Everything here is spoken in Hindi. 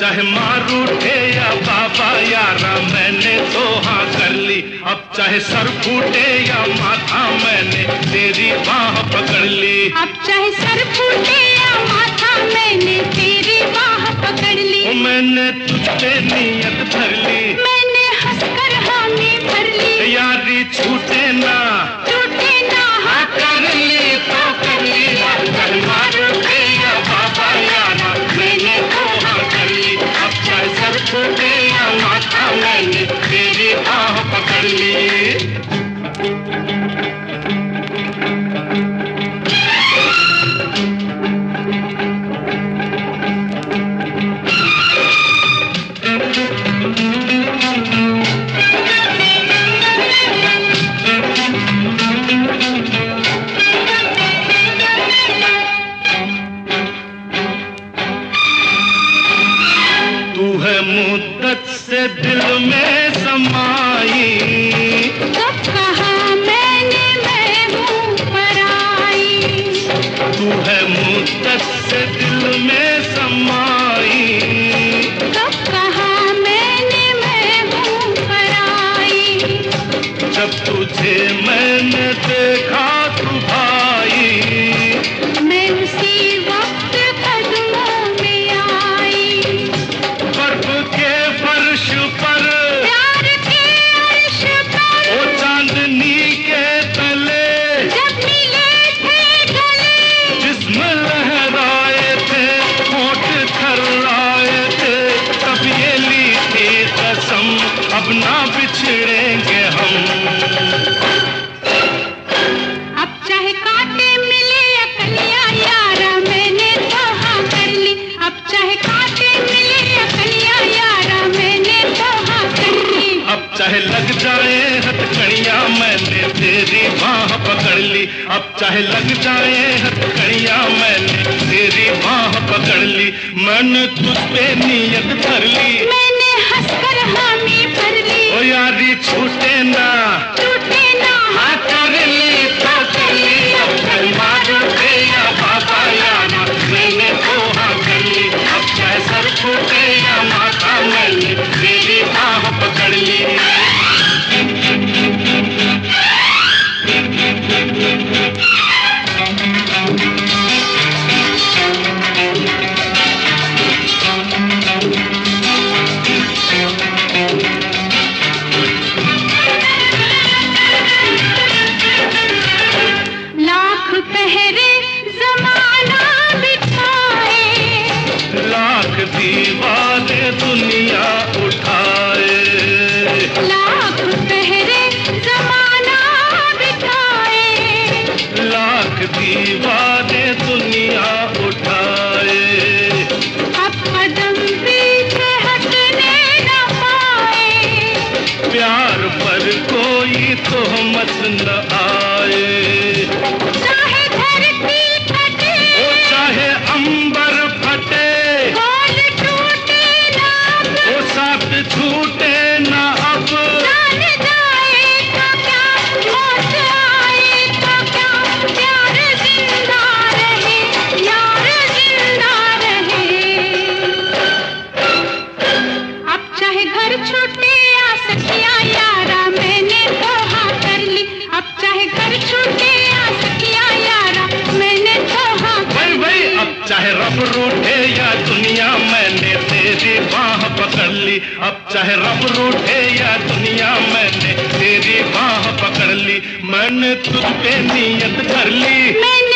चाहे मारू उठे या बाबा यारा मैंने तो हाँ कर ली। अब चाहे सर फूटे या माथा मैंने तेरी बाह पकड़ ली। अब चाहे सर फूटे या माथा मैंने तेरी बाह पकड़ ली। मैंने तुझ नियत भर ली। में मुद्दत से दिल में समाई। कब कहा मैंने मैं पराई तू है जाए हथकड़िया मैंने तेरी बाह पकड़ ली। अब चाहे लग जाए हथकड़िया मैंने तेरी बाह पकड़ ली। मन तुझ पे नियत धर ली। मैंने हंसकर हामी भर ली। ओ यारी छूटे ना लाख दीवाने दुनिया उठाए। अब कदम भी हटने न पाए। प्यार पर कोई तो मत न आए। ली। अब चाहे रब रूठे या दुनिया, मैंने तेरी बाह पकड़ ली। मैंने तुझ पे नियत कर ली। मैं...